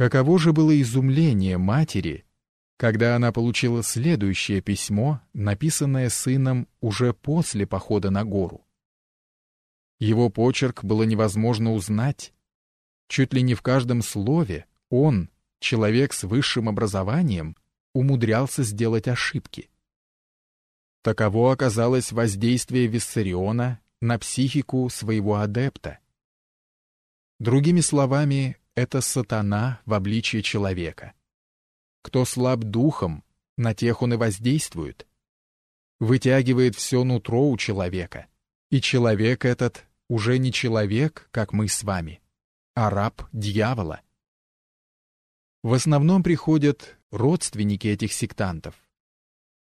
Каково же было изумление матери, когда она получила следующее письмо, написанное сыном уже после похода на гору. Его почерк было невозможно узнать. Чуть ли не в каждом слове он, человек с высшим образованием, умудрялся сделать ошибки. Таково оказалось воздействие Виссариона на психику своего адепта. Другими словами, это сатана в обличье человека. Кто слаб духом, на тех он и воздействует. Вытягивает все нутро у человека. И человек этот уже не человек, как мы с вами, а раб дьявола. В основном приходят родственники этих сектантов.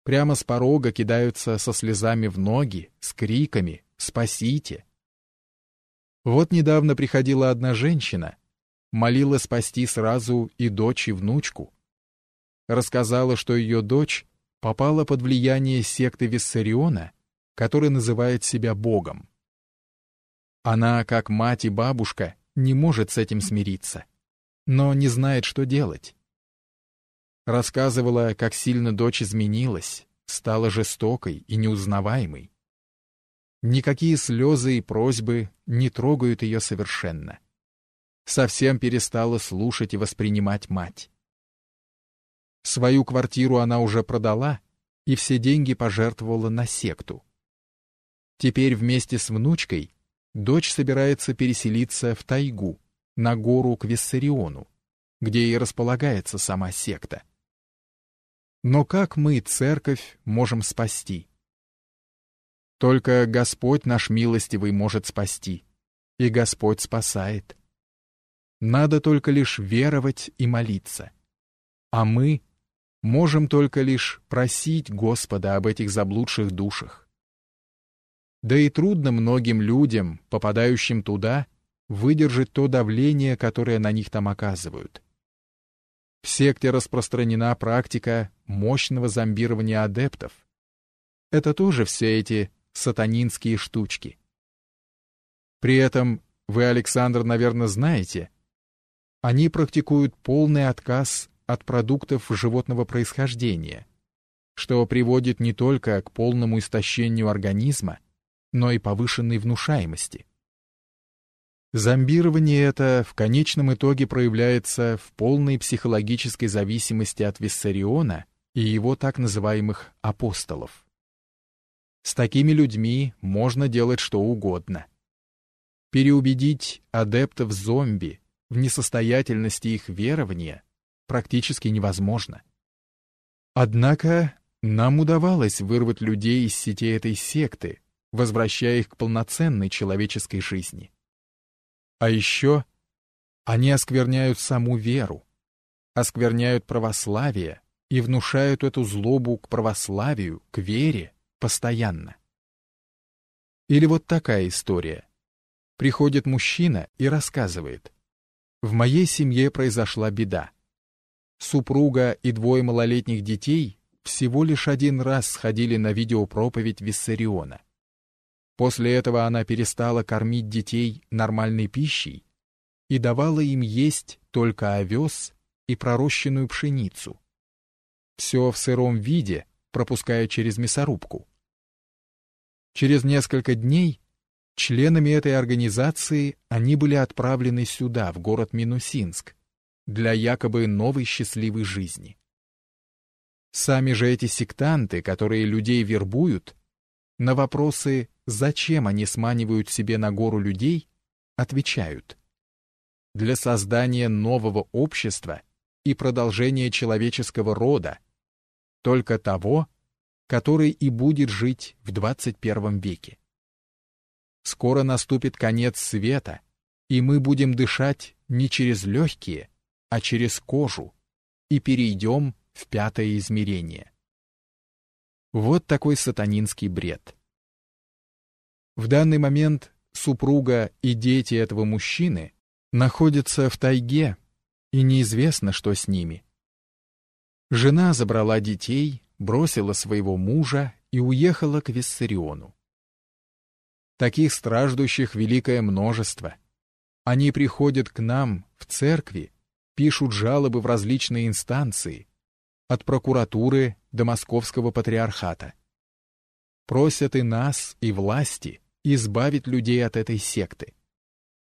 Прямо с порога кидаются со слезами в ноги, с криками «Спасите!». Вот недавно приходила одна женщина, молила спасти сразу и дочь, и внучку. Рассказала, что ее дочь попала под влияние секты Виссариона, который называет себя Богом. Она, как мать и бабушка, не может с этим смириться, но не знает, что делать. Рассказывала, как сильно дочь изменилась, стала жестокой и неузнаваемой. Никакие слезы и просьбы не трогают ее совершенно. Совсем перестала слушать и воспринимать мать. Свою квартиру она уже продала и все деньги пожертвовала на секту. Теперь вместе с внучкой дочь собирается переселиться в тайгу, на гору к Виссариону, где и располагается сама секта. Но как мы, церковь, можем спасти? Только Господь наш милостивый может спасти, и Господь спасает. Надо только лишь веровать и молиться. А мы можем только лишь просить Господа об этих заблудших душах. Да и трудно многим людям, попадающим туда, выдержать то давление, которое на них там оказывают. В секте распространена практика мощного зомбирования адептов. Это тоже все эти сатанинские штучки. При этом вы, Александр, наверное, знаете, они практикуют полный отказ от продуктов животного происхождения, что приводит не только к полному истощению организма, но и повышенной внушаемости. Зомбирование это в конечном итоге проявляется в полной психологической зависимости от Виссариона и его так называемых апостолов. С такими людьми можно делать что угодно. Переубедить адептов зомби в несостоятельности их верования практически невозможно. Однако нам удавалось вырвать людей из сетей этой секты, возвращая их к полноценной человеческой жизни. А еще они оскверняют саму веру, оскверняют православие и внушают эту злобу к православию, к вере постоянно. Или вот такая история. Приходит мужчина и рассказывает. В моей семье произошла беда. Супруга и двое малолетних детей всего лишь один раз сходили на видеопроповедь Виссариона. После этого она перестала кормить детей нормальной пищей и давала им есть только овес и пророщенную пшеницу. Все в сыром виде, пропуская через мясорубку. Через несколько дней членами этой организации они были отправлены сюда, в город Минусинск, для якобы новой счастливой жизни. Сами же эти сектанты, которые людей вербуют, на вопросы зачем они сманивают себе на гору людей, отвечают «Для создания нового общества и продолжения человеческого рода, только того, который и будет жить в 21 веке. Скоро наступит конец света, и мы будем дышать не через легкие, а через кожу, и перейдем в пятое измерение. Вот такой сатанинский бред. В данный момент супруга и дети этого мужчины находятся в тайге, и неизвестно, что с ними. Жена забрала детей, бросила своего мужа и уехала к Виссариону. Таких страждущих великое множество. Они приходят к нам в церкви пишут жалобы в различные инстанции, от прокуратуры до московского патриархата. Просят и нас, и власти избавить людей от этой секты.